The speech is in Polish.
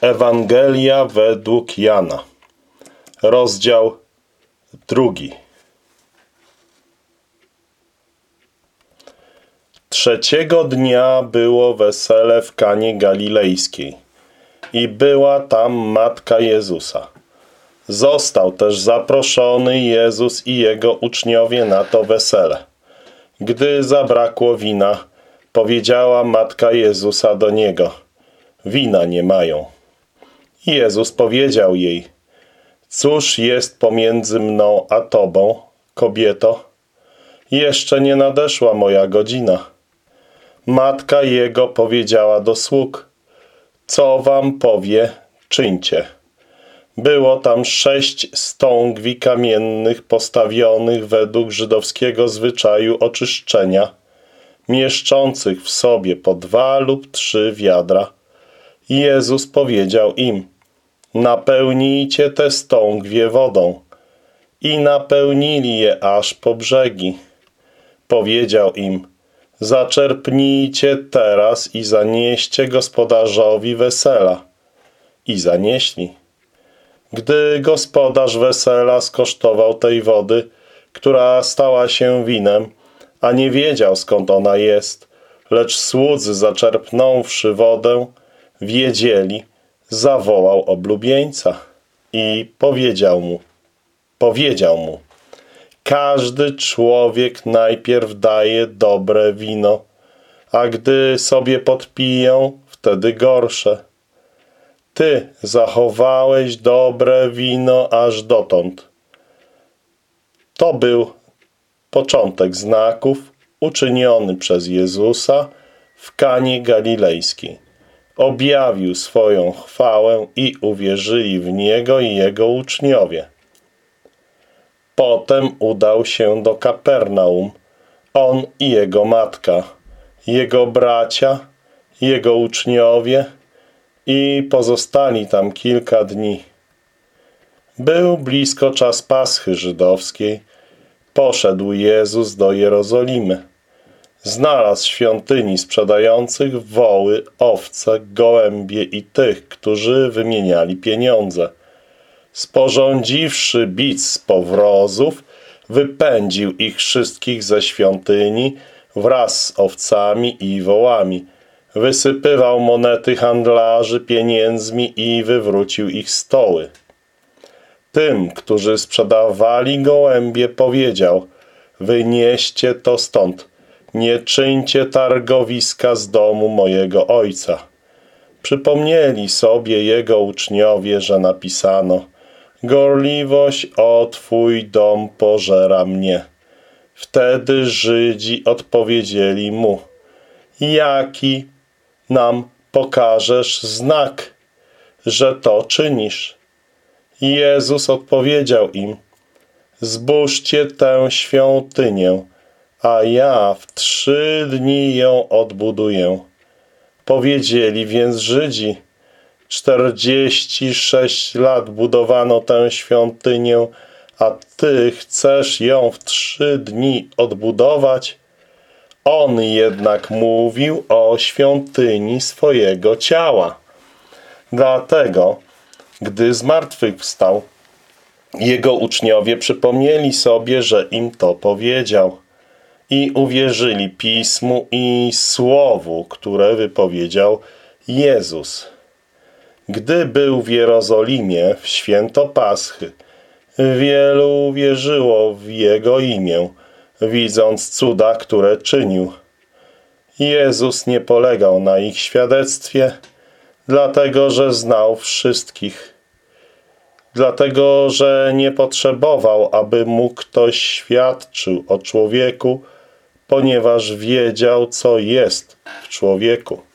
Ewangelia według Jana, rozdział drugi. Trzeciego dnia było wesele w Kanie Galilejskiej i była tam matka Jezusa. Został też zaproszony Jezus i jego uczniowie na to wesele. Gdy zabrakło wina, powiedziała matka Jezusa do niego, wina nie mają. Jezus powiedział jej, cóż jest pomiędzy mną a tobą, kobieto? Jeszcze nie nadeszła moja godzina. Matka jego powiedziała do sług, co wam powie, czyńcie. Było tam sześć stągwi kamiennych postawionych według żydowskiego zwyczaju oczyszczenia, mieszczących w sobie po dwa lub trzy wiadra. Jezus powiedział im, napełnijcie te stągwie wodą. I napełnili je aż po brzegi. Powiedział im, zaczerpnijcie teraz i zanieście gospodarzowi wesela. I zanieśli. Gdy gospodarz wesela skosztował tej wody, która stała się winem, a nie wiedział skąd ona jest, lecz słudzy zaczerpnąwszy wodę, wiedzieli, zawołał oblubieńca i powiedział mu, powiedział mu, każdy człowiek najpierw daje dobre wino, a gdy sobie podpiją, wtedy gorsze. Ty zachowałeś dobre wino aż dotąd. To był początek znaków uczyniony przez Jezusa w Kanie Galilejskiej. Objawił swoją chwałę i uwierzyli w Niego i Jego uczniowie. Potem udał się do Kapernaum, on i jego matka, jego bracia, jego uczniowie i pozostali tam kilka dni. Był blisko czas Paschy żydowskiej. Poszedł Jezus do Jerozolimy. Znalazł świątyni sprzedających woły, owce, gołębie i tych, którzy wymieniali pieniądze. Sporządziwszy bic z powrozów, wypędził ich wszystkich ze świątyni wraz z owcami i wołami. Wysypywał monety handlarzy pieniędzmi i wywrócił ich stoły. Tym, którzy sprzedawali gołębie, powiedział, wynieście to stąd, nie czyńcie targowiska z domu mojego ojca. Przypomnieli sobie jego uczniowie, że napisano, gorliwość o twój dom pożera mnie. Wtedy Żydzi odpowiedzieli mu, jaki nam pokażesz znak, że to czynisz? Jezus odpowiedział im, zbóżcie tę świątynię, a ja w trzy dni ją odbuduję. Powiedzieli więc Żydzi, czterdzieści sześć lat budowano tę świątynię, a ty chcesz ją w trzy dni odbudować? On jednak mówił o świątyni swojego ciała. Dlatego, gdy zmartwychwstał, jego uczniowie przypomnieli sobie, że im to powiedział i uwierzyli Pismu i Słowu, które wypowiedział Jezus. Gdy był w Jerozolimie w święto Paschy, wielu uwierzyło w Jego imię, widząc cuda, które czynił. Jezus nie polegał na ich świadectwie, dlatego że znał wszystkich. Dlatego, że nie potrzebował, aby mu ktoś świadczył o człowieku, ponieważ wiedział, co jest w człowieku.